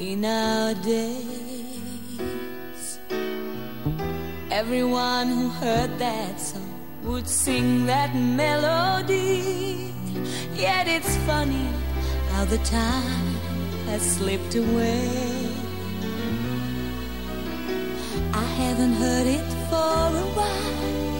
in our days. Everyone who heard that song would sing that melody. Yet it's funny how the time has slipped away. I haven't heard it for a while.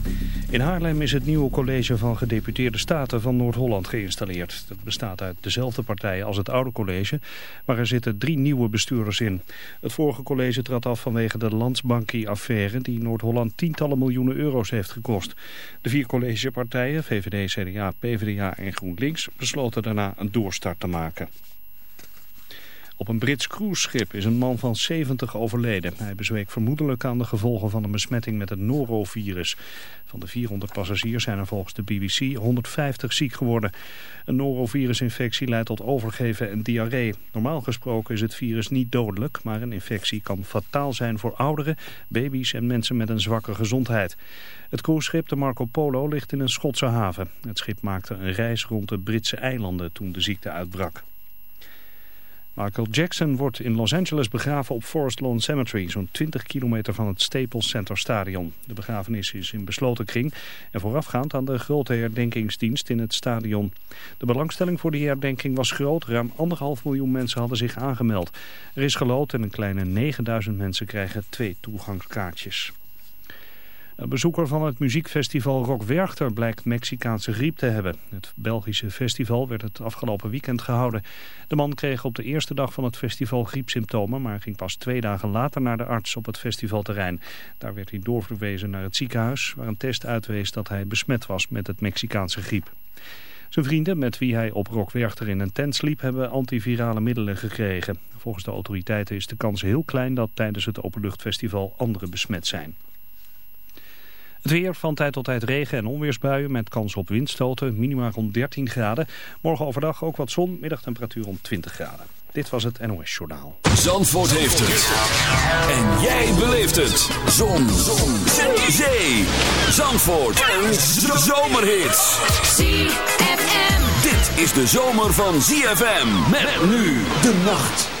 In Haarlem is het nieuwe college van gedeputeerde staten van Noord-Holland geïnstalleerd. Dat bestaat uit dezelfde partijen als het oude college, maar er zitten drie nieuwe bestuurders in. Het vorige college trad af vanwege de Landsbankie-affaire die Noord-Holland tientallen miljoenen euro's heeft gekost. De vier collegepartijen, VVD, CDA, PvdA en GroenLinks, besloten daarna een doorstart te maken. Op een Brits cruiseschip is een man van 70 overleden. Hij bezweek vermoedelijk aan de gevolgen van een besmetting met het norovirus. Van de 400 passagiers zijn er volgens de BBC 150 ziek geworden. Een norovirusinfectie leidt tot overgeven en diarree. Normaal gesproken is het virus niet dodelijk, maar een infectie kan fataal zijn voor ouderen, baby's en mensen met een zwakke gezondheid. Het cruiseschip de Marco Polo ligt in een Schotse haven. Het schip maakte een reis rond de Britse eilanden toen de ziekte uitbrak. Michael Jackson wordt in Los Angeles begraven op Forest Lawn Cemetery, zo'n 20 kilometer van het Staples Center Stadion. De begrafenis is in besloten kring en voorafgaand aan de grote herdenkingsdienst in het stadion. De belangstelling voor die herdenking was groot, ruim anderhalf miljoen mensen hadden zich aangemeld. Er is geloot en een kleine 9000 mensen krijgen twee toegangskaartjes. Een bezoeker van het muziekfestival Rock Werchter blijkt Mexicaanse griep te hebben. Het Belgische festival werd het afgelopen weekend gehouden. De man kreeg op de eerste dag van het festival griepsymptomen... maar ging pas twee dagen later naar de arts op het festivalterrein. Daar werd hij doorverwezen naar het ziekenhuis... waar een test uitwees dat hij besmet was met het Mexicaanse griep. Zijn vrienden, met wie hij op Rock Werchter in een tent sliep, hebben antivirale middelen gekregen. Volgens de autoriteiten is de kans heel klein dat tijdens het openluchtfestival anderen besmet zijn. Het weer van tijd tot tijd regen en onweersbuien met kans op windstoten. Minima rond 13 graden. Morgen overdag ook wat zon. Middagtemperatuur rond 20 graden. Dit was het NOS Journaal. Zandvoort heeft het. En jij beleeft het. Zon. zon. Zee. Zandvoort. Een zomerhit. ZFM. Dit is de zomer van ZFM. Met nu de nacht.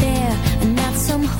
there and not some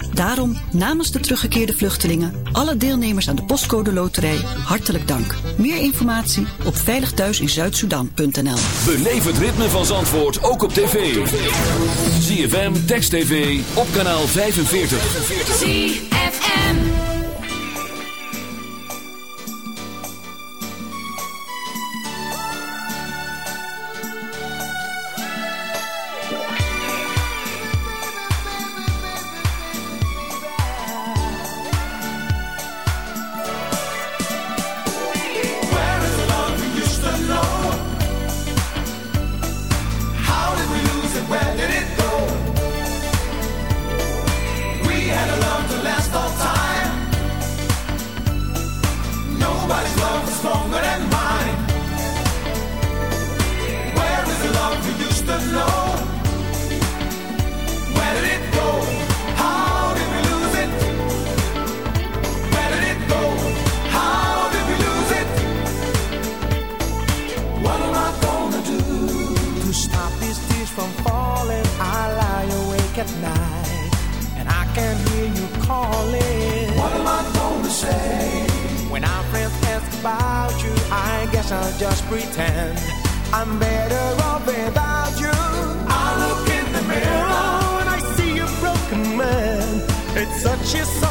Daarom namens de teruggekeerde vluchtelingen, alle deelnemers aan de Postcode Loterij, hartelijk dank. Meer informatie op veiligthuisinzuidsudan.nl Beleef het ritme van Zandvoort ook op tv. ZFM, Text TV, op kanaal 45. Such is.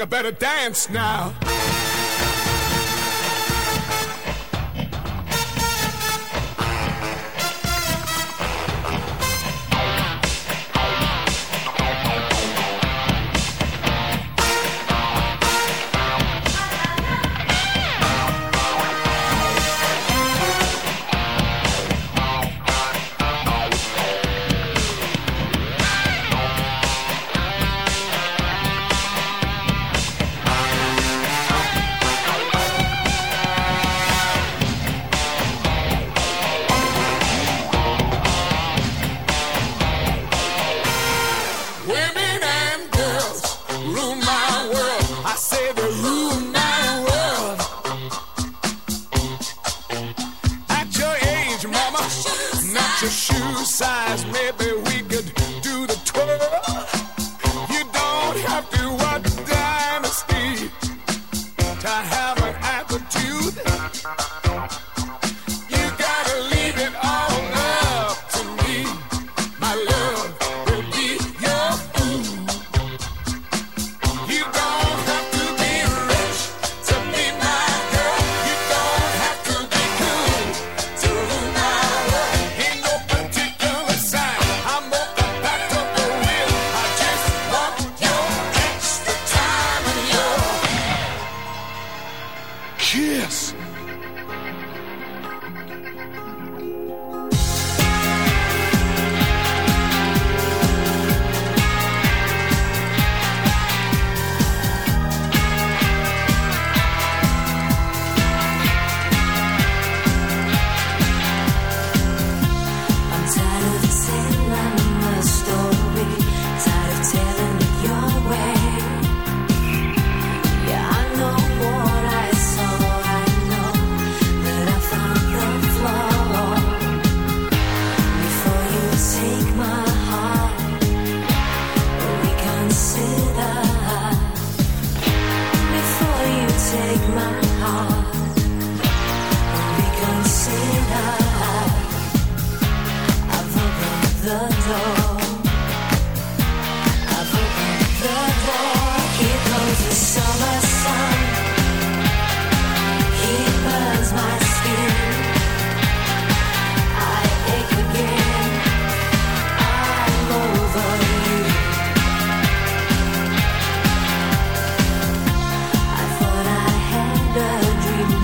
a better dance now.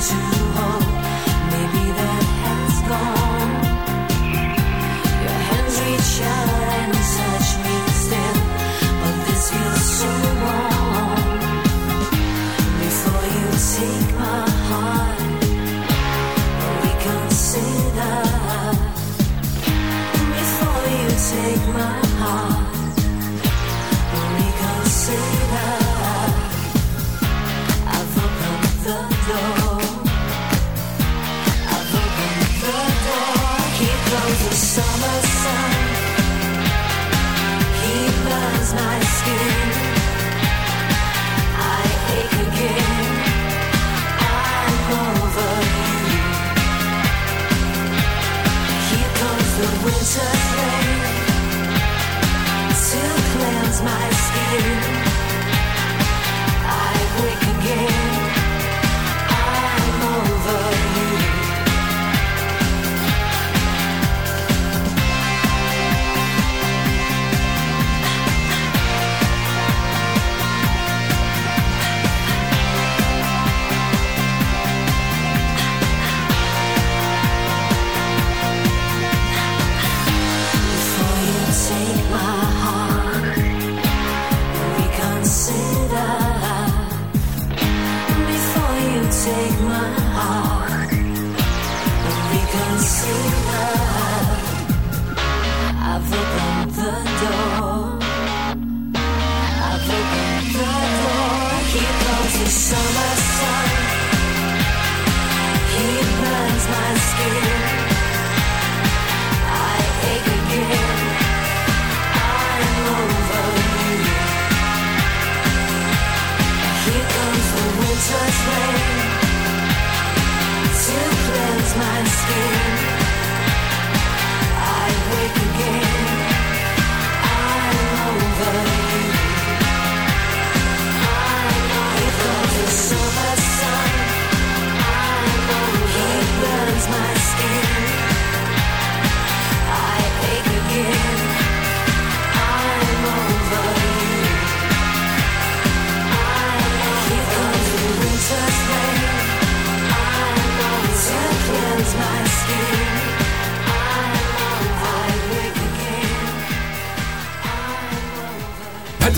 to my skin.